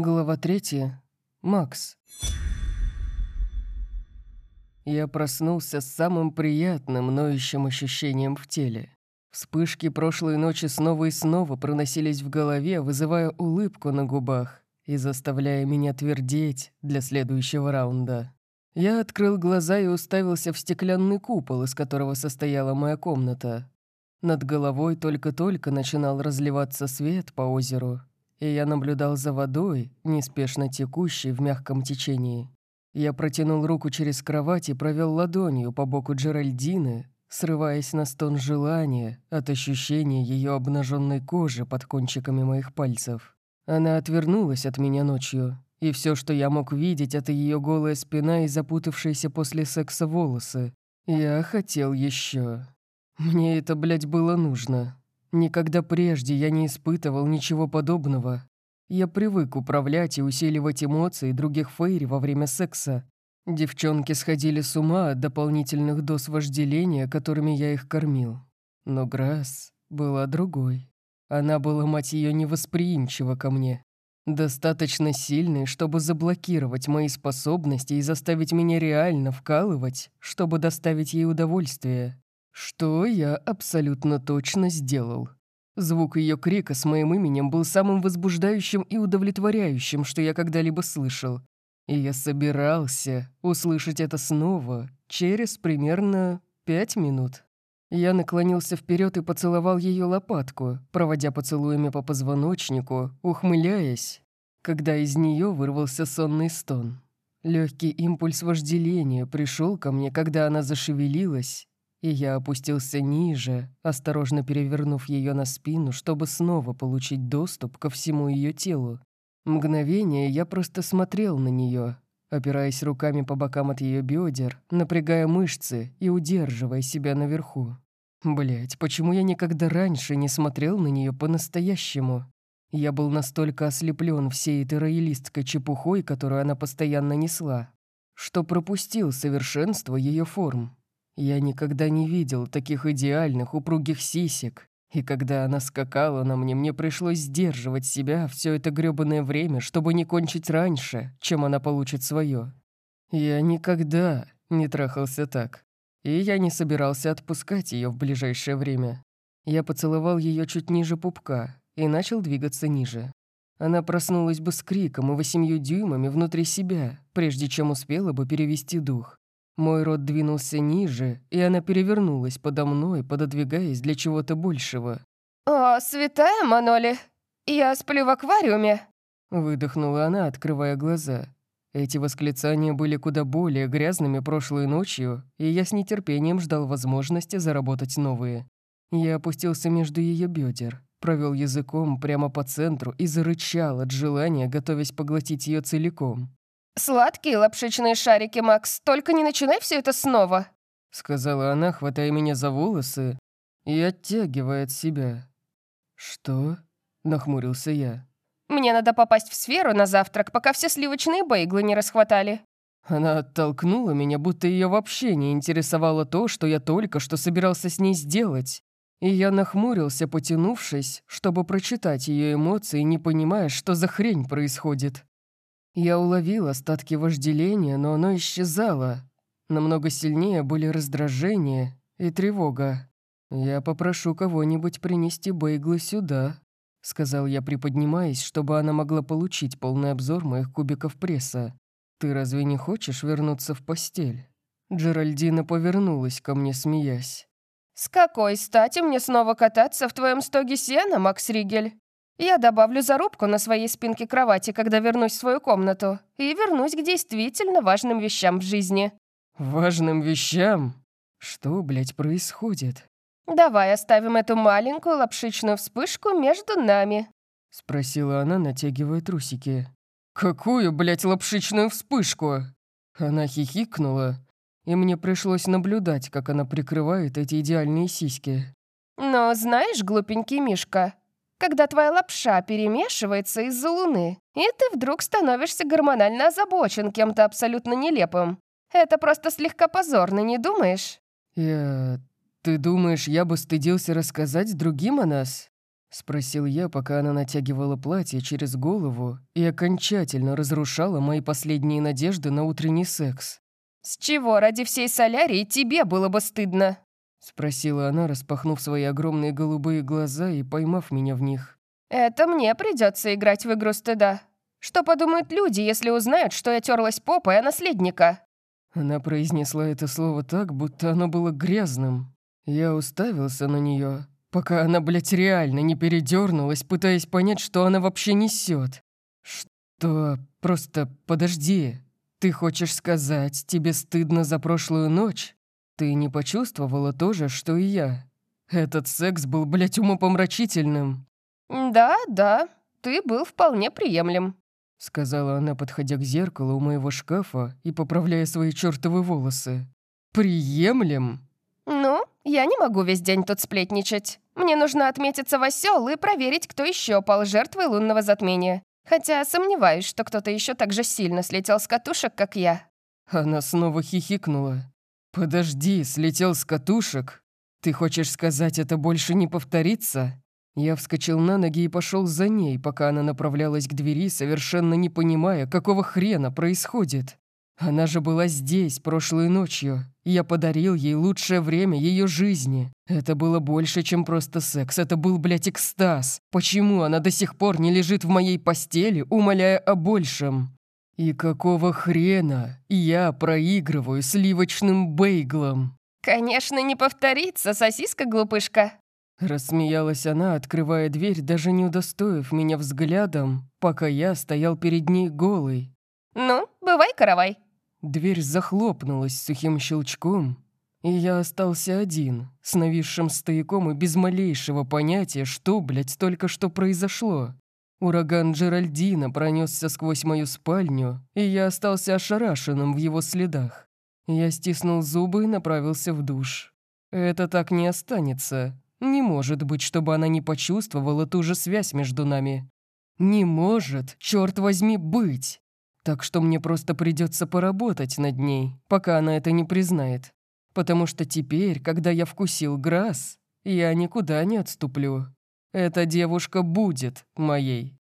Глава третья. Макс. Я проснулся с самым приятным, ноющим ощущением в теле. Вспышки прошлой ночи снова и снова проносились в голове, вызывая улыбку на губах и заставляя меня твердеть для следующего раунда. Я открыл глаза и уставился в стеклянный купол, из которого состояла моя комната. Над головой только-только начинал разливаться свет по озеру, и я наблюдал за водой, неспешно текущей в мягком течении. Я протянул руку через кровать и провел ладонью по боку Джеральдины, срываясь на стон желания от ощущения ее обнаженной кожи под кончиками моих пальцев. Она отвернулась от меня ночью, и все, что я мог видеть, это ее голая спина и запутавшиеся после секса волосы. Я хотел еще. Мне это, блядь, было нужно. Никогда прежде я не испытывал ничего подобного. Я привык управлять и усиливать эмоции других фейри во время секса. Девчонки сходили с ума от дополнительных доз вожделения, которыми я их кормил. Но Грасс была другой. Она была, мать ее, невосприимчива ко мне. Достаточно сильной, чтобы заблокировать мои способности и заставить меня реально вкалывать, чтобы доставить ей удовольствие. Что я абсолютно точно сделал. Звук ее крика с моим именем был самым возбуждающим и удовлетворяющим, что я когда-либо слышал. И я собирался услышать это снова через примерно пять минут. Я наклонился вперед и поцеловал ее лопатку, проводя поцелуями по позвоночнику, ухмыляясь, когда из нее вырвался сонный стон. Легкий импульс вожделения пришел ко мне, когда она зашевелилась, и я опустился ниже, осторожно перевернув ее на спину, чтобы снова получить доступ ко всему ее телу. Мгновение я просто смотрел на нее, опираясь руками по бокам от ее бедер, напрягая мышцы и удерживая себя наверху. Блять, почему я никогда раньше не смотрел на нее по-настоящему? Я был настолько ослеплен всей этой роялистской чепухой, которую она постоянно несла, что пропустил совершенство ее форм. Я никогда не видел таких идеальных упругих сисек, и когда она скакала на мне, мне пришлось сдерживать себя все это грёбаное время, чтобы не кончить раньше, чем она получит свое. Я никогда не трахался так, и я не собирался отпускать ее в ближайшее время. Я поцеловал ее чуть ниже пупка и начал двигаться ниже. Она проснулась бы с криком и восемью дюймами внутри себя, прежде чем успела бы перевести дух. Мой рот двинулся ниже, и она перевернулась подо мной, пододвигаясь для чего-то большего. «О, святая Маноли, я сплю в аквариуме!» Выдохнула она, открывая глаза. Эти восклицания были куда более грязными прошлой ночью, и я с нетерпением ждал возможности заработать новые. Я опустился между ее бедер, провел языком прямо по центру и зарычал от желания, готовясь поглотить ее целиком. «Сладкие лапшичные шарики, Макс, только не начинай все это снова!» Сказала она, хватая меня за волосы и оттягивая от себя. «Что?» — нахмурился я. «Мне надо попасть в сферу на завтрак, пока все сливочные бейглы не расхватали». Она оттолкнула меня, будто ее вообще не интересовало то, что я только что собирался с ней сделать. И я нахмурился, потянувшись, чтобы прочитать ее эмоции, не понимая, что за хрень происходит. Я уловил остатки вожделения, но оно исчезало. Намного сильнее были раздражение и тревога. «Я попрошу кого-нибудь принести бейглы сюда», — сказал я, приподнимаясь, чтобы она могла получить полный обзор моих кубиков пресса. «Ты разве не хочешь вернуться в постель?» Джеральдина повернулась ко мне, смеясь. «С какой стати мне снова кататься в твоем стоге сена, Макс Ригель?» Я добавлю зарубку на своей спинке кровати, когда вернусь в свою комнату, и вернусь к действительно важным вещам в жизни». «Важным вещам? Что, блядь, происходит?» «Давай оставим эту маленькую лапшичную вспышку между нами», — спросила она, натягивая трусики. «Какую, блядь, лапшичную вспышку?» Она хихикнула, и мне пришлось наблюдать, как она прикрывает эти идеальные сиськи. «Но знаешь, глупенький Мишка, когда твоя лапша перемешивается из-за луны, и ты вдруг становишься гормонально озабочен кем-то абсолютно нелепым. Это просто слегка позорно, не думаешь? Я... Ты думаешь, я бы стыдился рассказать другим о нас? — спросил я, пока она натягивала платье через голову и окончательно разрушала мои последние надежды на утренний секс. «С чего ради всей солярии тебе было бы стыдно?» — спросила она, распахнув свои огромные голубые глаза и поймав меня в них. «Это мне придется играть в игру стыда. Что подумают люди, если узнают, что я терлась попой о наследника?» Она произнесла это слово так, будто оно было грязным. Я уставился на нее, пока она, блядь, реально не передернулась, пытаясь понять, что она вообще несет. «Что? Просто подожди. Ты хочешь сказать, тебе стыдно за прошлую ночь? Ты не почувствовала то же, что и я? Этот секс был, блядь, умопомрачительным». «Да, да, ты был вполне приемлем», — сказала она, подходя к зеркалу у моего шкафа и поправляя свои чертовы волосы. «Приемлем?» «Ну, я не могу весь день тут сплетничать. Мне нужно отметиться в осёл и проверить, кто еще пал жертвой лунного затмения. Хотя сомневаюсь, что кто-то еще так же сильно слетел с катушек, как я». Она снова хихикнула. «Подожди, слетел с катушек? Ты хочешь сказать, это больше не повторится?» Я вскочил на ноги и пошел за ней, пока она направлялась к двери, совершенно не понимая, какого хрена происходит. Она же была здесь прошлой ночью. Я подарил ей лучшее время ее жизни. Это было больше, чем просто секс. Это был, блядь, экстаз. Почему она до сих пор не лежит в моей постели, умоляя о большем? И какого хрена я проигрываю сливочным бейглом? «Конечно, не повторится, сосиска-глупышка!» Рассмеялась она, открывая дверь, даже не удостоив меня взглядом, пока я стоял перед ней голый. «Ну, бывай, каравай!» Дверь захлопнулась сухим щелчком, и я остался один, с нависшим стояком и без малейшего понятия, что, блядь, только что произошло. Ураган Джеральдина пронесся сквозь мою спальню, и я остался ошарашенным в его следах. Я стиснул зубы и направился в душ. Это так не останется. Не может быть, чтобы она не почувствовала ту же связь между нами. Не может, черт возьми, быть. Так что мне просто придется поработать над ней, пока она это не признает. Потому что теперь, когда я вкусил Грасс, я никуда не отступлю. Эта девушка будет моей.